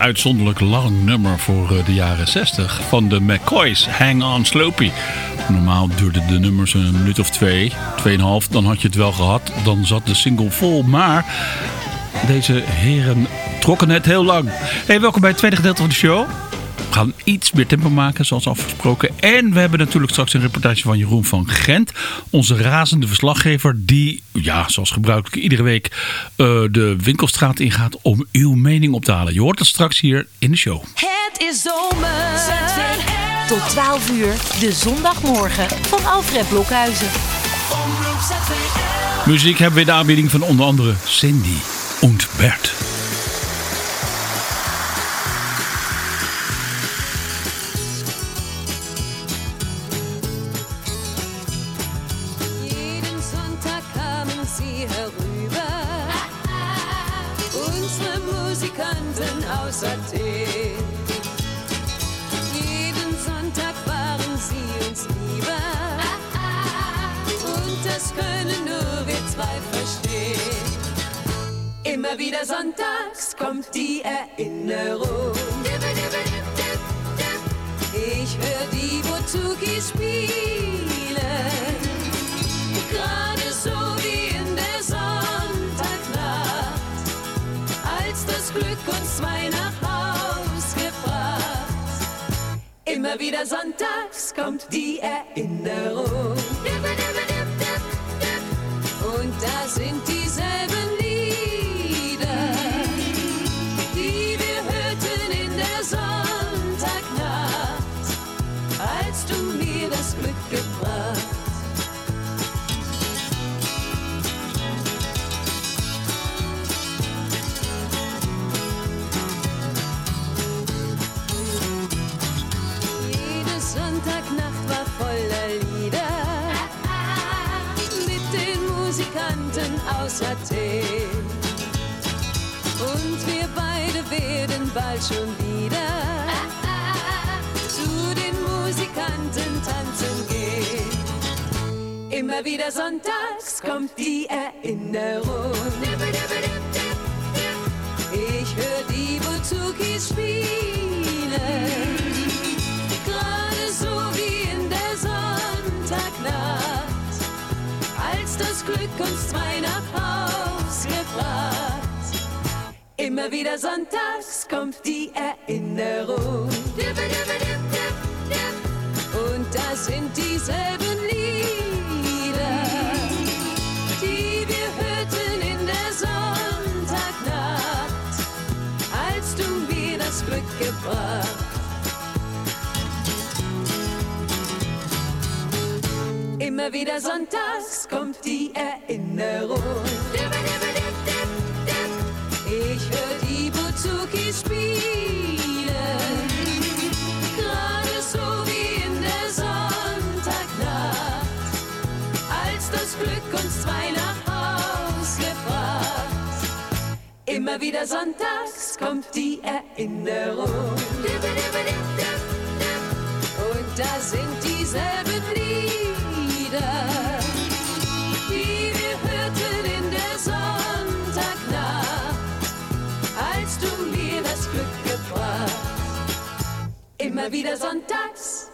uitzonderlijk lang nummer voor eh, de jaren 60 van de McCoys, Hang On Slopey. Normaal duurden de nummers een minuut of twee, tweeënhalf, dan had je het wel gehad. Dan zat de single vol, maar deze heren trokken het heel lang. Hey, welkom bij het tweede gedeelte van de show. We gaan iets meer tempo maken, zoals afgesproken. En we hebben natuurlijk straks een reportage van Jeroen van Gent. Onze razende verslaggever die, ja, zoals gebruikelijk iedere week... Eh, de winkelstraat ingaat om uw mening op te halen. Je hoort het straks hier in de show. Het is zomer. Tot 12 uur, de zondagmorgen van Alfred Blokhuizen. Muziek hebben we in de aanbieding van onder andere Cindy und Bert. aus Athen. Und wir beide werden bald schon wieder zu den Musikanten tanzen gehen. Immer wieder sonntags kommt die Erinnerung. Ich höre die Buzukis spielen. das Glück uns zwei nach Haus gebracht. Immer wieder sonntags kommt die Erinnerung. Und das sind dieselben Lieder, die wir hörten in der Sonntagnacht, als du mir das Glück gebracht Immer wieder sonntags kommt die Erinnerung. Ich höre die Buzuki spielen. Gerade so wie in der Sonntagnacht, als das Glück uns zwei nach Haus gebracht. Immer wieder sonntags kommt die Erinnerung. Und da sind dieselben Lieder die wir hörten in der Sonntagnacht, als du mir das Glück gebracht. Immer wieder sonntags.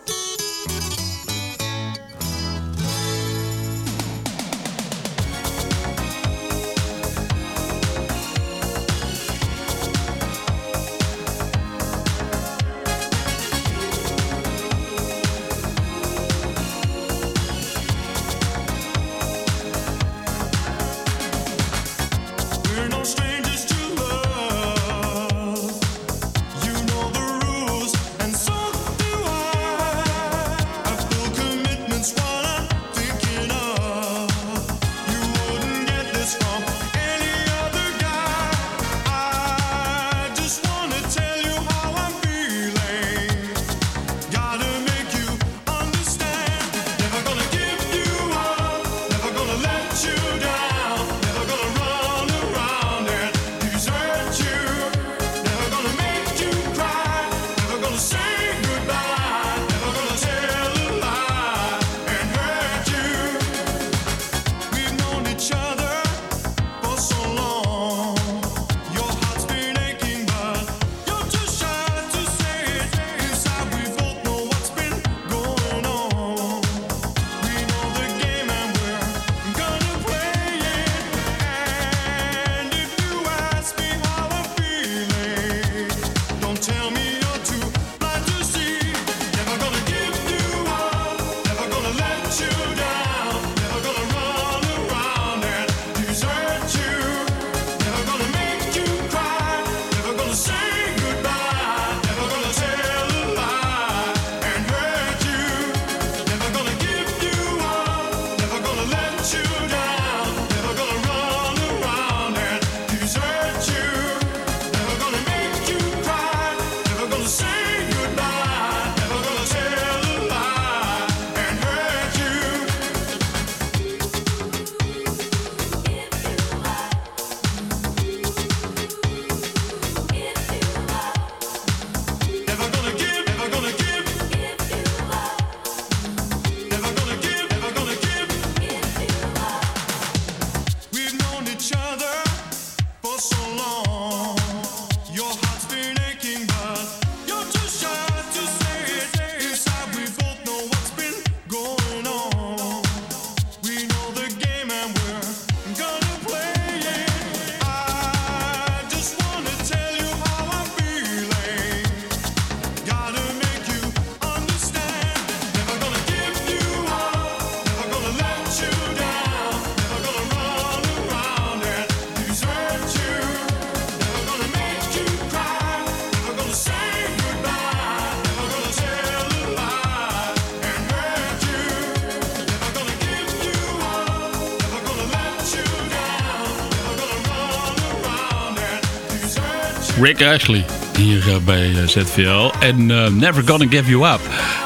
Rick Ashley. Hier eh, bij eh, ZVL. En eh, Never Gonna Give You Up.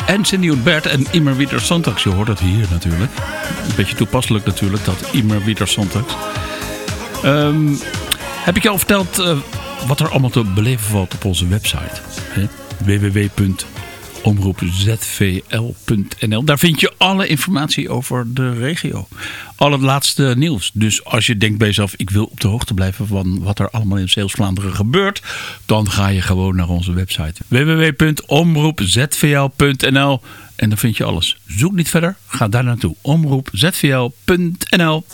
En Cindy Bert en Immer Wieder Sontax. Je hoort het hier natuurlijk. Een beetje toepasselijk natuurlijk, dat Immer Wieder Sontax. Ehm, heb ik jou al verteld wat er allemaal te beleven valt op onze website? www.omroepzvl.nl Daar vind je alle informatie over de regio. Al het laatste nieuws. Dus als je denkt bij jezelf, ik wil op de hoogte blijven van wat er allemaal in Zeeuws-Vlaanderen gebeurt. Dan ga je gewoon naar onze website. www.omroepzvl.nl En dan vind je alles. Zoek niet verder, ga daar naartoe. Omroepzvl.nl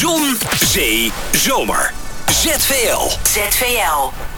Zon, zee, zomer. ZVL. ZVL.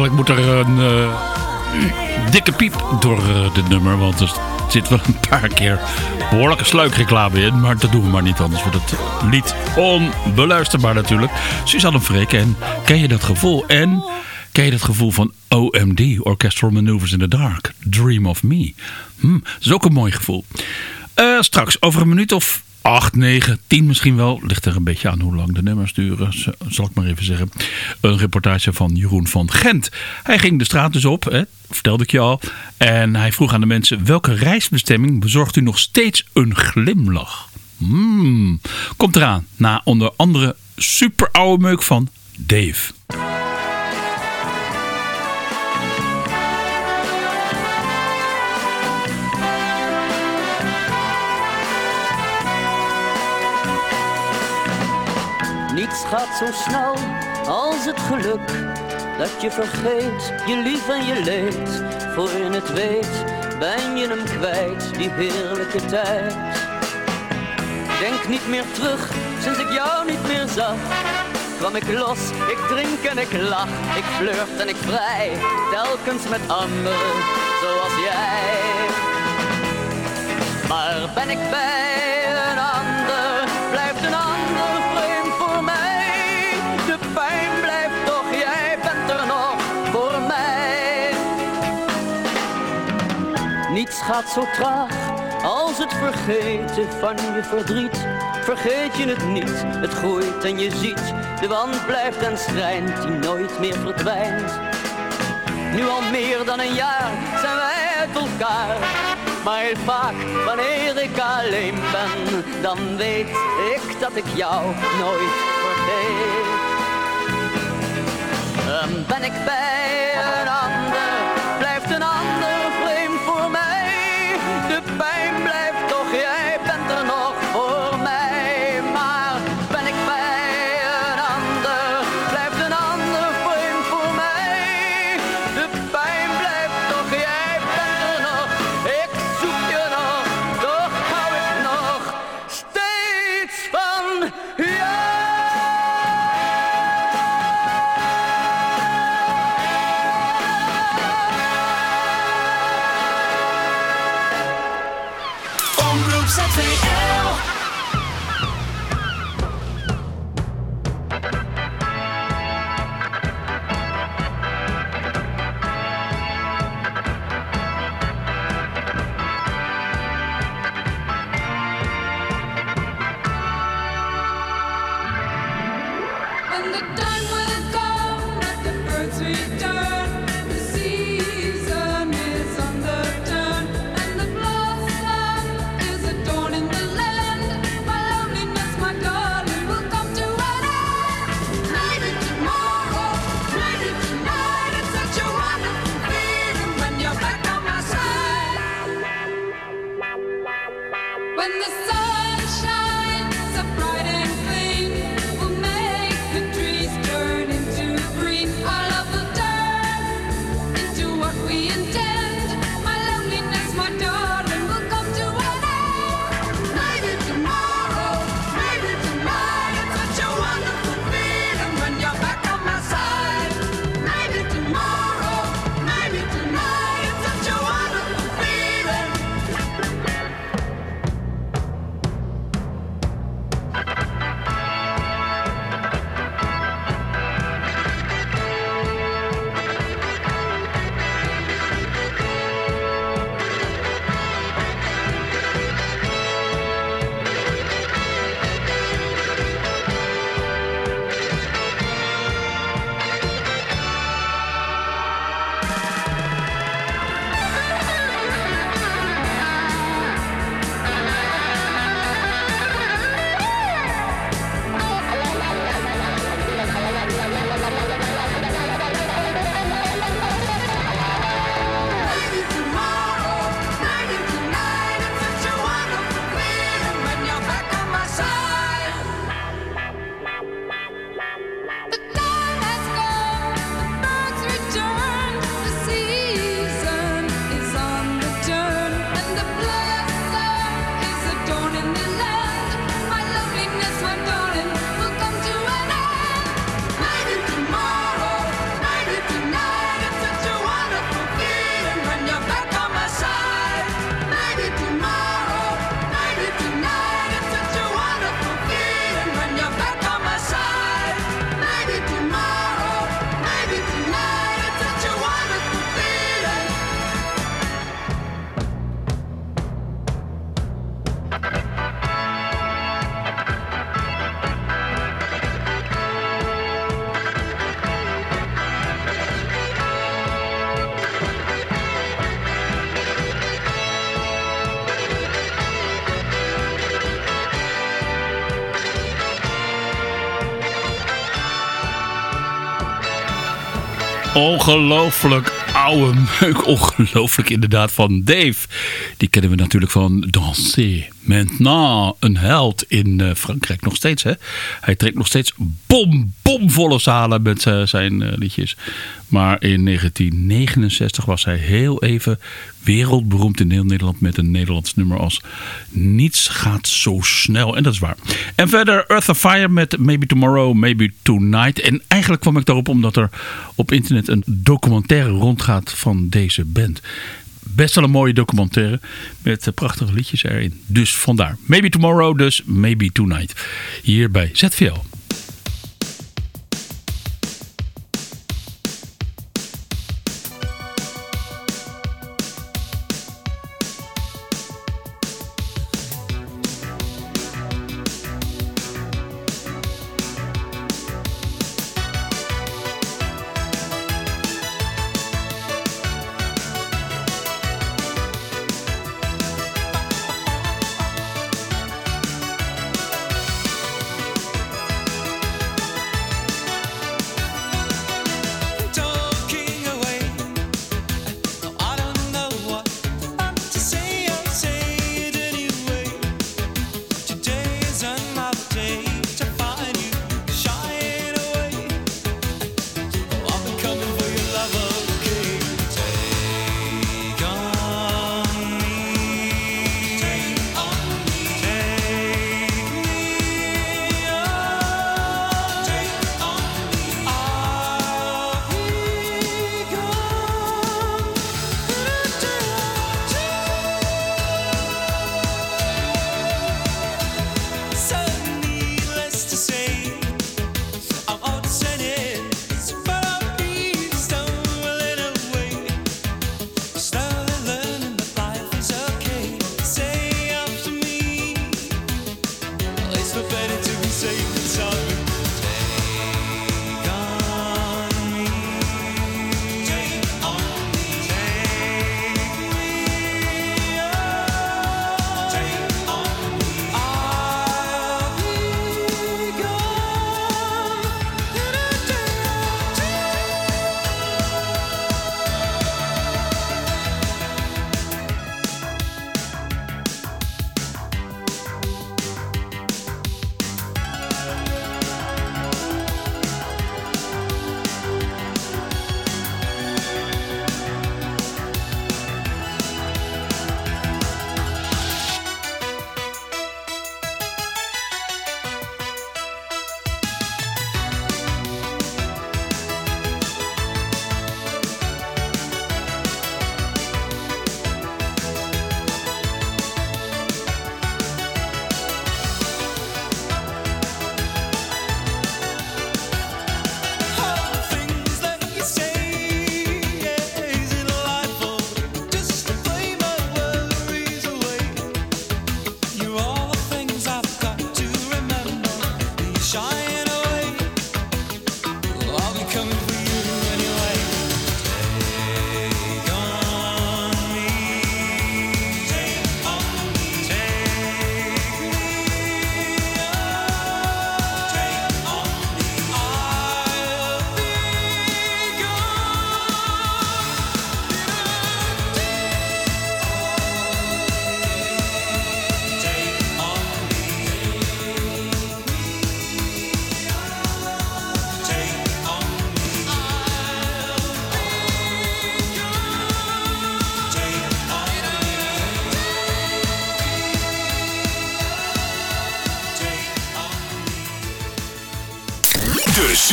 Eigenlijk moet er een eh, dikke piep door eh, dit nummer. Want er zit wel een paar keer behoorlijke sluikreclame in. Maar dat doen we maar niet, anders wordt het lied onbeluisterbaar natuurlijk. Suzanne Freek, en ken je dat gevoel? En ken je dat gevoel van OMD, Orchestral Maneuvers in the Dark? Dream of Me. Hm, dat is ook een mooi gevoel. Eh, straks, over een minuut of 8, 9, 10 misschien wel. Ligt er een beetje aan hoe lang de nummers duren, zal ik maar even zeggen. Een reportage van Jeroen van Gent. Hij ging de straat dus op, hè, vertelde ik je al. En hij vroeg aan de mensen, welke reisbestemming bezorgt u nog steeds een glimlach? Hmm, komt eraan, na onder andere super oude meuk van Dave. Niets gaat zo snel als het geluk dat je vergeet je lief en je leed. Voor je het weet ben je hem kwijt, die heerlijke tijd. Denk niet meer terug sinds ik jou niet meer zag. Kwam ik los, ik drink en ik lach, ik flirt en ik vrij, telkens met anderen zoals jij. Maar ben ik bij gaat zo traag als het vergeten van je verdriet. Vergeet je het niet, het groeit en je ziet. De wand blijft en schrijnt, die nooit meer verdwijnt. Nu al meer dan een jaar zijn wij uit elkaar. Maar heel vaak, wanneer ik alleen ben, dan weet ik dat ik jou nooit vergeet. En ben ik bij een ander, Ongelooflijk oude meuk. Ongelooflijk inderdaad van Dave. Die kennen we natuurlijk van Danser. Maintenant een held in eh, Frankrijk nog steeds. Hè? Hij trekt nog steeds bom, bomvolle zalen met eh, zijn eh, liedjes. Maar in 1969 was hij heel even wereldberoemd in heel Nederland met een Nederlands nummer als Niets gaat zo snel. En dat is waar. En verder Earth of Fire met Maybe Tomorrow, Maybe Tonight. En eigenlijk kwam ik daarop omdat er op internet een documentaire rondgaat van deze band. Best wel een mooie documentaire met eh, prachtige liedjes erin. Dus vandaar. Maybe Tomorrow, dus Maybe Tonight. Hier bij ZVL.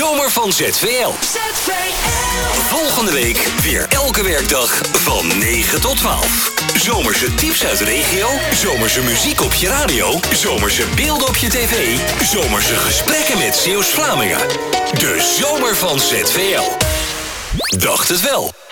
Zomer van ZVL. ZVL. Volgende week weer elke werkdag van 9 tot 12. Zomerse tips uit de regio. Zomerse muziek op je radio. Zomerse beelden op je tv. Zomerse gesprekken met Zeeuws-Vlamingen. De zomer van ZVL. Dacht het wel.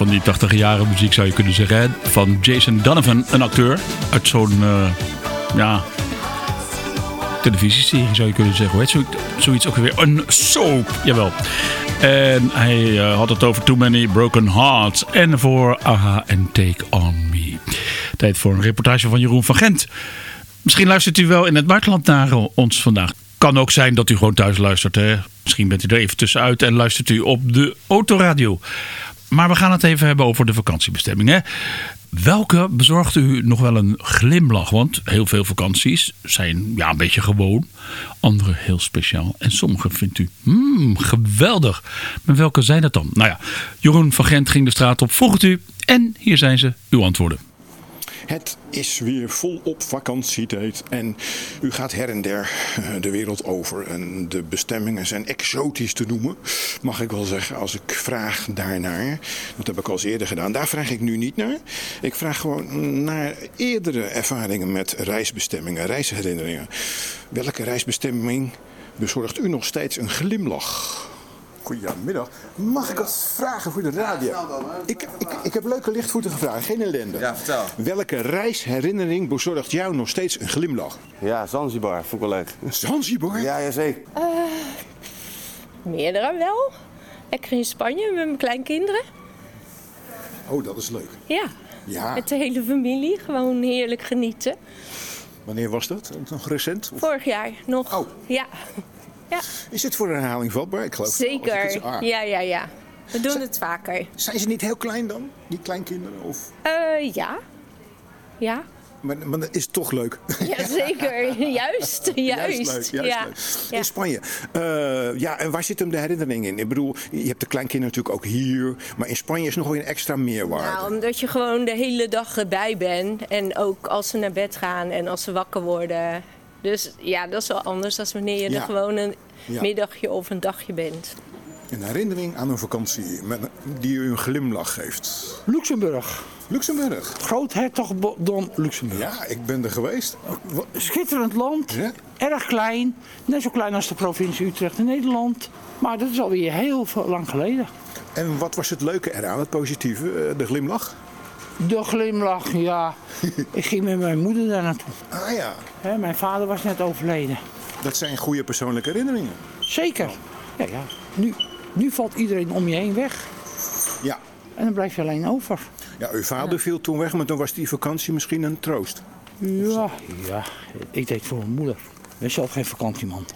Van die 80 jaren muziek zou je kunnen zeggen. Van Jason Donovan, een acteur uit zo'n eh, ja, televisieserie zou je kunnen zeggen. Zoiets ook weer? Een soap, jawel. En hij eh, had het over Too Many Broken Hearts. En voor Aha en Take On Me. Tijd voor een reportage van Jeroen van Gent. Misschien luistert u wel in het buitenland naar ons vandaag. Kan ook zijn dat u gewoon thuis luistert. Hè? Misschien bent u er even tussenuit en luistert u op de autoradio. Maar we gaan het even hebben over de vakantiebestemmingen. Welke bezorgt u nog wel een glimlach? Want heel veel vakanties zijn ja, een beetje gewoon. Andere heel speciaal. En sommige vindt u hmm, geweldig. Maar welke zijn dat dan? Nou ja, Jeroen van Gent ging de straat op, vroeg het u. En hier zijn ze, uw antwoorden. Het is weer volop vakantietijd en u gaat her en der eh, de wereld over. En de bestemmingen zijn exotisch te noemen, mag ik wel zeggen, als ik vraag daarnaar. Dat heb ik al eens eerder gedaan. Daar vraag ik nu niet naar. Ik vraag gewoon naar eerdere ervaringen met reisbestemmingen, reisherinneringen. Welke reisbestemming bezorgt u nog steeds een glimlach? Goedemiddag. Mag ik wat vragen voor de radio? Ik, ik, ik heb leuke lichtvoetige vragen, geen ellende. Ja, vertel. Welke reisherinnering bezorgt jou nog steeds een glimlach? Ja, Zanzibar, vond ik wel leuk. Zanzibar? Ja, jazeker. Meerdere wel. Lekker in Spanje met mijn kleinkinderen. Oh, dat is leuk. Ja, Ja. met de hele familie. Gewoon heerlijk genieten. Wanneer was dat? Nog recent? Of- Vorig jaar nog. Oh. Ja, ja Is dit voor een herhaling vatbaar? Ik geloof ik het- zeker. ah. Ja, ja, ja. We doen het vaker. Zijn ze niet heel klein dan, die kleinkinderen? Of... Eh, ja. Ja. Maar, maar dat is toch leuk. Ja, zeker. Juist. Juist. leuk, juist ja. leuk. Ja. In Spanje. Eh, ja, en waar zit hem de herinnering in? Ik bedoel, je hebt de kleinkinderen natuurlijk ook hier. Maar in Spanje is nog weer een extra meerwaarde. Nou, omdat je gewoon de hele dag erbij bent. En ook als ze naar bed gaan en als ze wakker worden. Dus ja, dat is wel anders dan wanneer je Ja. er gewoon een Ja. middagje of een dagje bent. Een herinnering aan een vakantie met, die u een glimlach geeft. Luxemburg. Luxemburg. Groothertogdom Luxemburg. Ja, ik ben er geweest. Schitterend land. Ja? Erg klein. Net zo klein als de provincie Utrecht in Nederland. Maar dat is alweer heel lang geleden. En wat was het leuke eraan, het positieve, eh, de glimlach? De glimlach, ja. Ik ging met mijn moeder daar naartoe. Ah ja, Hè, mijn vader was net overleden. dat zijn goede persoonlijke herinneringen. Zeker. Ja, ja. Nu, nu valt iedereen om je heen weg. Ja. En dan blijf je alleen over. Ja, uw vader viel toen weg, maar toen was die vakantie misschien een troost. Ja, ja. Ik deed voor mijn moeder. Ik ben zelf geen vakantieman.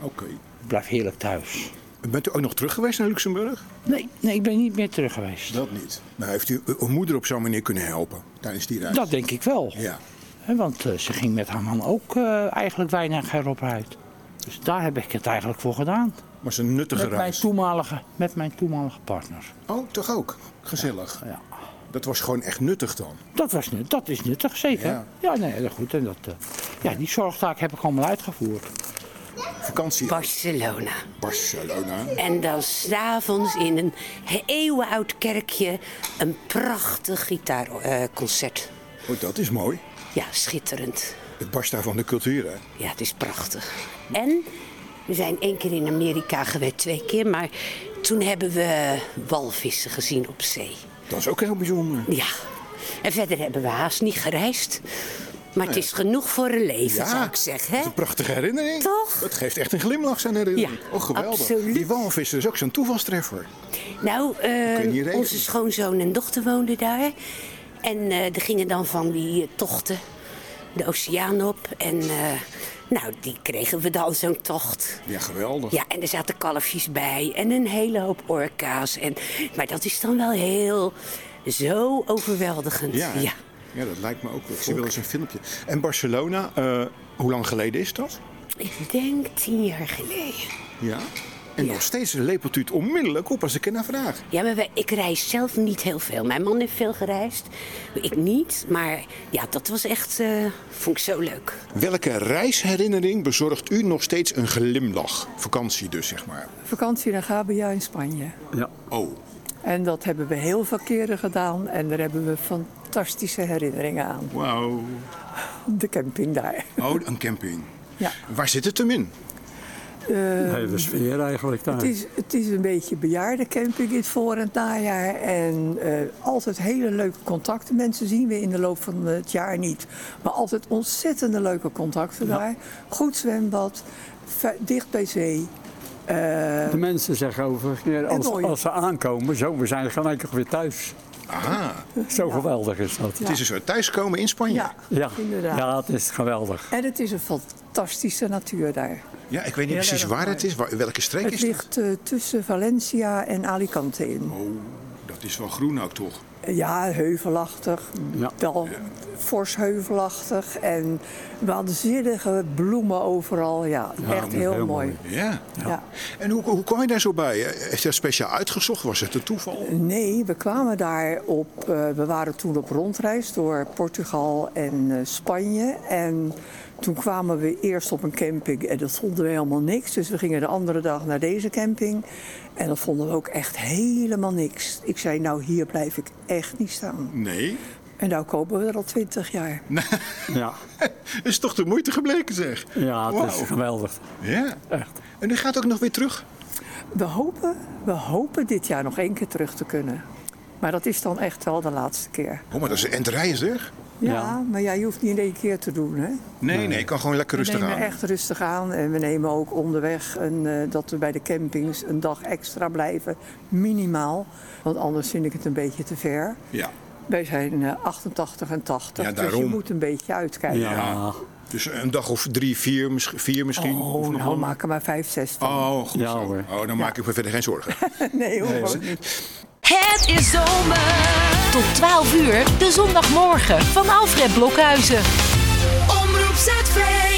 Oké. Ik blijf heerlijk thuis. Bent u ook nog terug geweest naar Luxemburg? Nee, nee, ik ben niet meer terug geweest. Dat niet. Nou, heeft u uw moeder op zo'n manier kunnen helpen tijdens die reis? Dat denk ik wel. Ja. Want eh, ze ging met haar man ook eh, eigenlijk weinig erop uit. Dus daar heb ik het eigenlijk voor gedaan. Was een nuttige Met mijn reis. toenmalige, met mijn toenmalige partner. Oh, toch ook? Gezellig. Ja. Dat was gewoon echt nuttig dan. Dat, was, nut- dat is nuttig, zeker. Ja. Ja, nee, dat goed. En dat, eh, ja, die zorgtaak heb ik allemaal uitgevoerd. Vakantie Barcelona. Barcelona. En dan s'avonds in een eeuwenoud kerkje een prachtig gitaarconcert. Oh, dat is mooi. ja, schitterend. Het barst daar van de cultuur, hè? Ja, het is prachtig. En we zijn één keer in Amerika geweest, twee keer, maar toen hebben we walvissen gezien op zee. Dat is ook heel bijzonder. Ja. En verder hebben we haast niet gereisd. Maar het is genoeg voor een leven, zou ik zeggen. Dat is een prachtige herinnering. Toch? Het geeft echt een glimlach zijn herinnering. Ja, oh, geweldig. absoluut. Die walvissen is ook zo'n toevalstreffer. Nou, eh, onze schoonzoon en dochter woonden daar. En eh er gingen dan van die eh, tochten de oceaan op. En nou, die kregen we dan zo'n tocht. Ja, geweldig. Ja, en er zaten kalfjes bij en een hele hoop orka's. En, maar dat is dan wel heel zo overweldigend. Ja. Ja, dat lijkt me ook. Ik zie wel eens een filmpje. En Barcelona, eh, hoe lang geleden is dat? Ik denk tien jaar geleden. Ja. En nog steeds lepelt u het onmiddellijk op als ik er naar vraag. Ja, maar wij- ik reis zelf niet heel veel. Mijn man heeft veel gereisd. Ik niet. Maar ja, dat was echt, eh, vond ik zo leuk. Welke reisherinnering bezorgt u nog steeds een glimlach? Vakantie dus, zeg maar. Vakantie naar Gabia in Spanje. Ja. Oh, En dat hebben we heel veel keren gedaan en daar hebben we fantastische herinneringen aan. wauw. De camping daar. Oh, een camping. Ja. Waar zit het hem in? Eh, hele sfeer eigenlijk daar. Het is, het is een beetje bejaardencamping in het voor- en het najaar. En eh, altijd hele leuke contacten. Mensen zien we in de loop van het jaar niet. Maar altijd ontzettende leuke contacten daar. Goed zwembad, dicht bij zee. Eh, De mensen zeggen overigens, keer, als, als ze aankomen, zo, we zijn gelijk weer thuis. Aha. Zo geweldig is dat. Het is een soort thuiskomen in Spanje. Ja, Ja, inderdaad. ja, het is geweldig. En het is een fantastische natuur daar. Ja, ik weet niet Heel precies waar mooi. het is. Waar- welke streek Het is het? ligt eh, tussen Valencia en Alicante in. Oh, dat is wel groen ook toch? Ja, heuvelachtig. Wel fors heuvelachtig. En waanzinnige bloemen overal. Ja, Ja, echt heel, heel mooi. Ja. Ja. En hoe, hoe kwam je daar zo bij? Is dat speciaal uitgezocht? Was het een toeval? Nee, we kwamen daar op. eh, we waren toen op rondreis door Portugal en eh, Spanje. En toen kwamen we eerst op een camping en dat vonden we helemaal niks. Dus we gingen de andere dag naar deze camping. En dat vonden we ook echt helemaal niks. Ik zei, nou hier blijf ik echt niet staan. Nee. En nou kopen we er al twintig jaar. Ja, is toch de moeite gebleken zeg. ja het is geweldig. Ja. Echt. En u gaat ook nog weer terug? We hopen, we hopen dit jaar nog één keer terug te kunnen. Maar dat is dan echt wel de laatste keer. Oh, maar dat is een endrijden zeg. Ja, maar ja, je hoeft niet in één keer te doen, hè? Nee, nee, ik kan gewoon lekker rustig we nemen aan. echt rustig aan en we nemen ook onderweg een, eh, dat we bij de campings een dag extra blijven. Minimaal, want anders vind ik het een beetje te ver. Ja. Wij zijn eh, 88 en 80, Ja, dus je moet een beetje uitkijken. Ja. Dus een dag of drie, vier, mis- vier misschien? Oh, of nou maak er maar vijf, zes van. Oh, goed Ja, zo. hoor. Oh, dan maak ik me verder geen zorgen. nee, hoor. Nee, ook hoor. niet. Het is zomer. Tot 12 uur, de zondagmorgen van Alfred Blokhuizen. Omroep ZVL.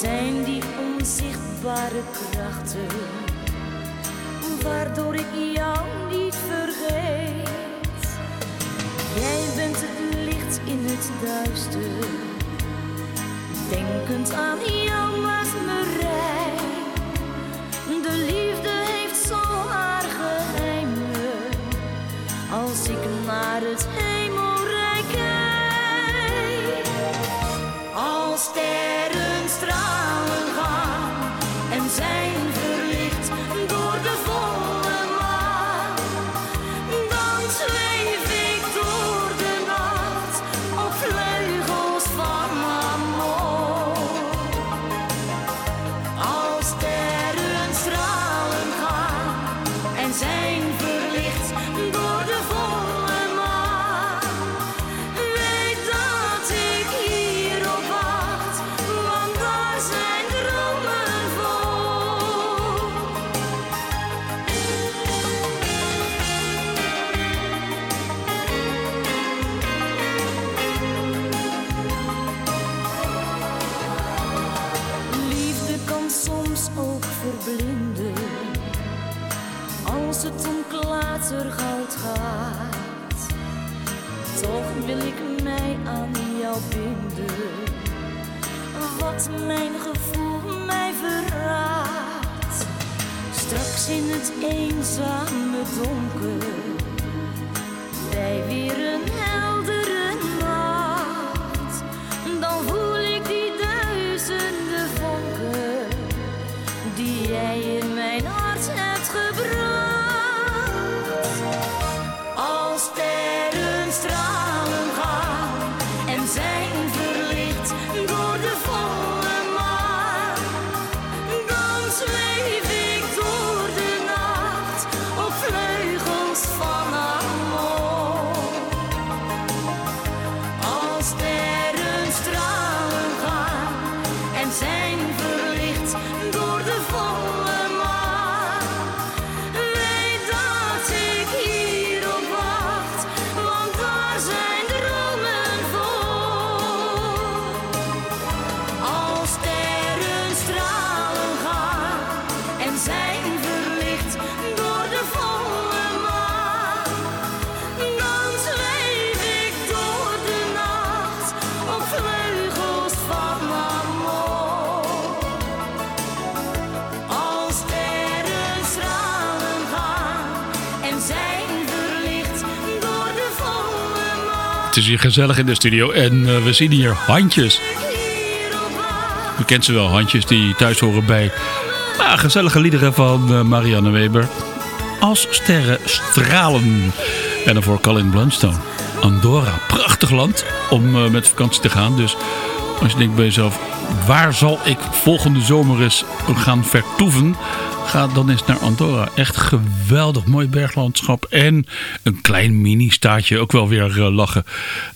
Zijn die onzichtbare krachten, waardoor ik jou niet vergeet. Jij bent het licht in het duister, denkend aan jou naast me rij. De liefde heeft zo haar geheimen, als ik naar het hemelrijk in mijn hart hebt gebracht. Gezellig in de studio en eh, we zien hier handjes. U kent ze wel, handjes die thuis horen bij ah, gezellige liederen van eh, Marianne Weber. Als sterren stralen. En voor Colin Blunstone. Andorra, prachtig land om eh, met vakantie te gaan. Dus als je denkt bij jezelf, waar zal ik volgende zomer eens gaan vertoeven? Ga dan eens naar Andorra. Echt geweldig mooi berglandschap. En een klein mini-staatje. Ook wel weer eh, lachen.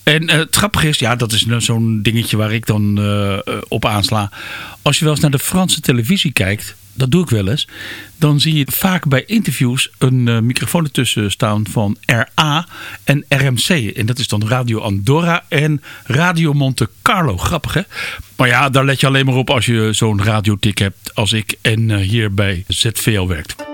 En eh, het grappige is, ja, dat is nou zo'n dingetje waar ik dan eh, op aansla. Als je wel eens naar de Franse televisie kijkt. Dat doe ik wel eens. Dan zie je vaak bij interviews een eh, microfoon ertussen staan van RA en RMC. En dat is dan Radio Andorra en Radio Monte Carlo. Grappig hè? Maar ja, daar let je alleen maar op als je zo'n radiotik hebt als ik en eh, hier bij ZVL werkt.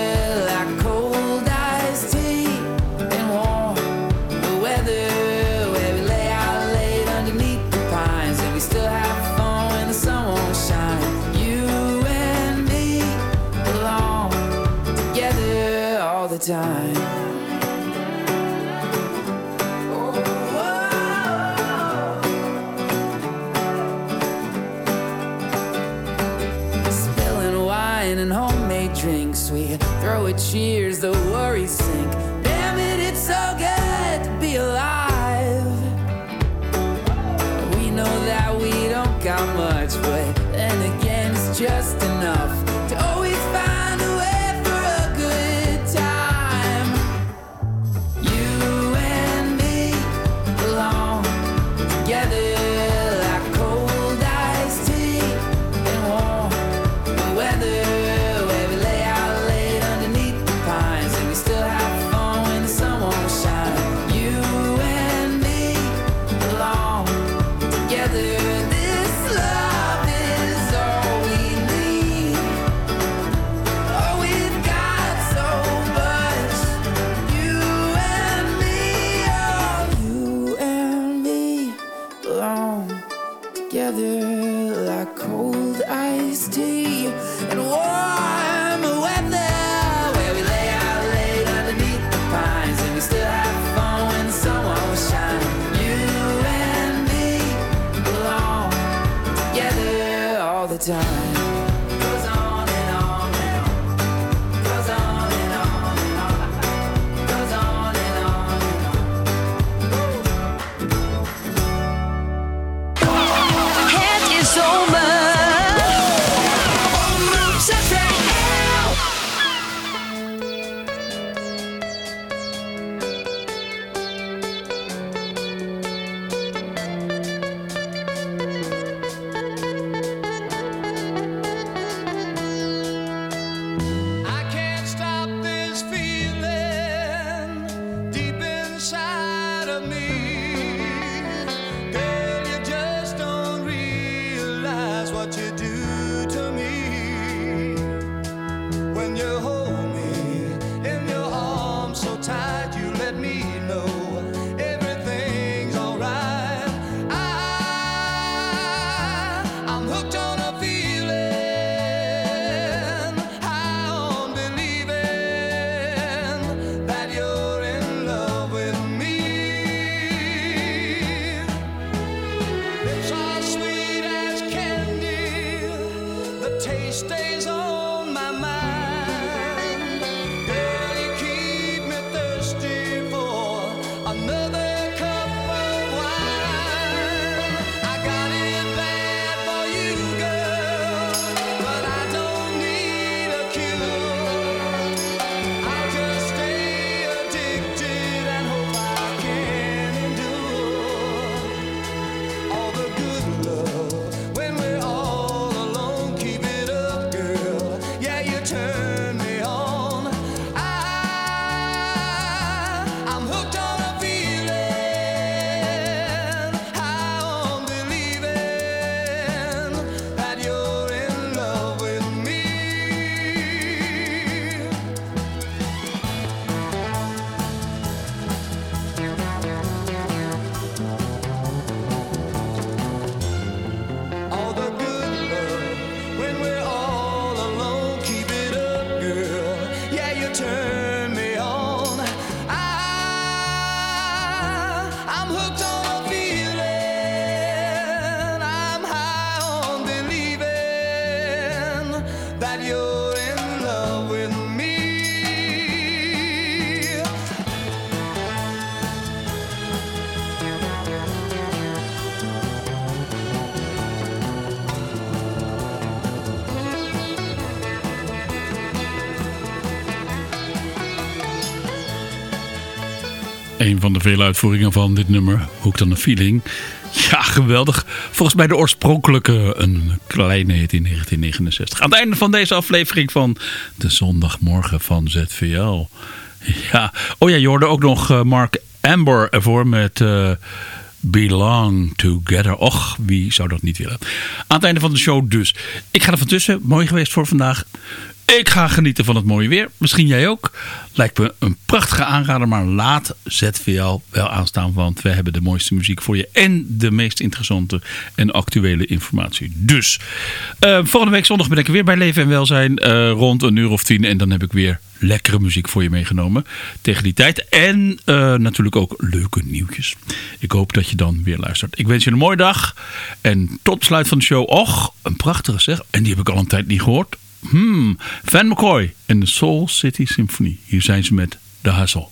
taste van de vele uitvoeringen van dit nummer, Hooked on a Feeling. Ja, geweldig. Volgens mij de oorspronkelijke, een kleine in 1969. Aan het einde van deze aflevering van de zondagmorgen van ZVL. Ja, oh ja, je hoorde ook nog eh, Mark Amber ervoor met eh, Belong Together. Och, wie zou dat niet willen? Aan het einde van de show dus. Ik ga er van tussen. Mooi geweest voor vandaag. Ik ga genieten van het mooie weer. Misschien jij ook. Lijkt me een prachtige aanrader, maar laat ZVL wel aanstaan. Want we hebben de mooiste muziek voor je. En de meest interessante en actuele informatie. Dus, eh, volgende week zondag ben ik er weer bij Leven en Welzijn. eh, rond een uur of tien. En dan heb ik weer lekkere muziek voor je meegenomen. Tegen die tijd. En eh, natuurlijk ook leuke nieuwtjes. Ik hoop dat je dan weer luistert. Ik wens je een mooie dag. En tot besluit van de show. Och, een prachtige zeg. En die heb ik al een tijd niet gehoord. Hmm, Van McCoy en de Soul City Symphony. Hier zijn ze met The Hustle.